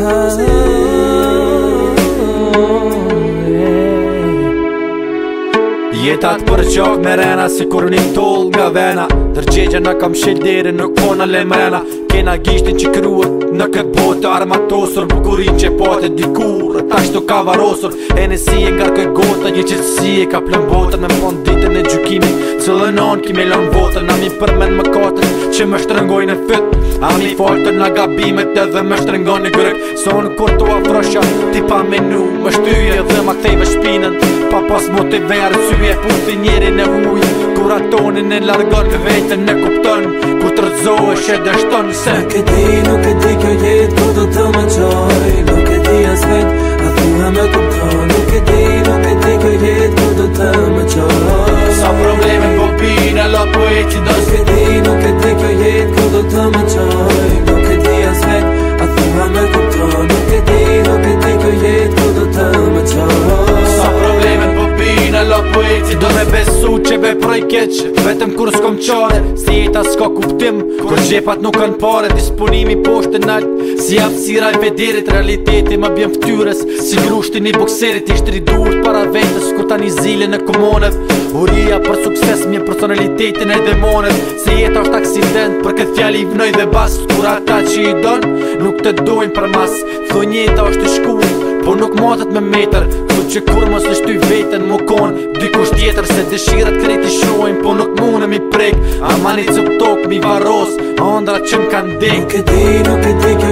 sorry. jetat të përqok me rena Si kur një tol nga vena Dërgjegja në kam shilderi nuk kona lemrena Kena gishtin që kryet në këtë botë armatosur Bukurin që pate dikur Ta shtu ka varosur E në si e ngarkoj gota Një qëtësi e ka plën Me pon ditën e gjukimi Cëllën on kime lën votën Nami përmen më katën që më shtrëngoj në fyt A mi faltën nga gabimet edhe më shtrëngoj në gryk Sonë kur të afrosha, ti pa menu Më shtyje dhe ma thejve shpinën pas motive, verë Sy e njeri në huj Kur atoni në largot të vetë në kupton Kur të rëzo e dështon se Nuk e di, nuk e di kjo jetë ku po do të më qoj Nuk e di as vetë A thua me kupton Nuk e di, nuk e di kjo jetë ku po do të më qoj Sa probleme po pina La po e që dështë Nuk e di, nuk e di kjo jetë besu që be prej keq Vetëm kur s'kom qare, si jeta s'ka kuptim Kur gjepat nuk kanë pare, disponimi poshte nalt Si jam i vederit, realiteti më bjen ftyres Si grushti një bokserit i shtri para vetës Kur ta një zile në komonet Uria për sukses, mjen personalitetin e demonet Se jeta është aksident, për këtë fjalli i vnoj dhe bas Kur ata që i donë, nuk të dojnë për mas Thonjeta është të Po nuk matët me meter Kdo që kur mos në shtu i veten Më konë dikush tjetër Se dëshirët krejt i shojnë Po nuk mune mi prejk A mani cëptok mi varos A që më kanë Nuk e di, nuk e di kjo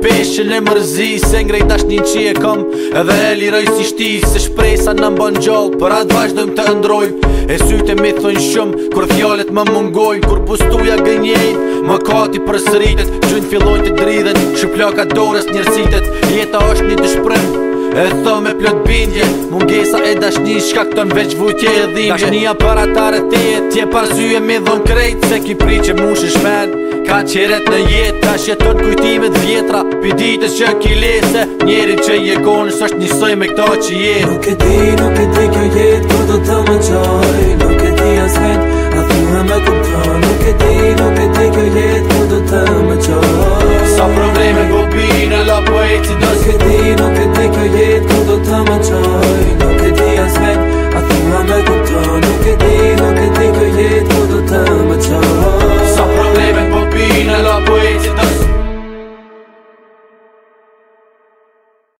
peshe në mërzi Se ngrejt dash një qi e kom Edhe e liroj si shti Se shpresa në mbon gjall Për atë vazhdojm të ndroj E syte me thonj shumë Kur fjallet më mungoj Kur pustuja gënjej Më kati për sëritet Gjynë filloj të dridhet Shëplaka dorës njërësitet Jeta është një dëshprim E tho me plot bindje Mungesa e dashni shka këton veç vujtje e dhimje Dashnia para atare të jetë Tje parzyje me dhën krejt Se ki pri që mu shishmen Ka qeret në jetë, ka shjetot kujtimet vjetra Për ditës që ki lese, që i e konës është njësoj me këta që je Nuk e di, nuk e di kjo jetë, ko do të më qaj Nuk e di as vetë, a thuhë me këta Nuk e di, nuk e di kjo jetë, ko do të më qaj Sa probleme në kopinë, la poeci dësë Nuk e di, nuk e di kjo jetë, ko do të më qaj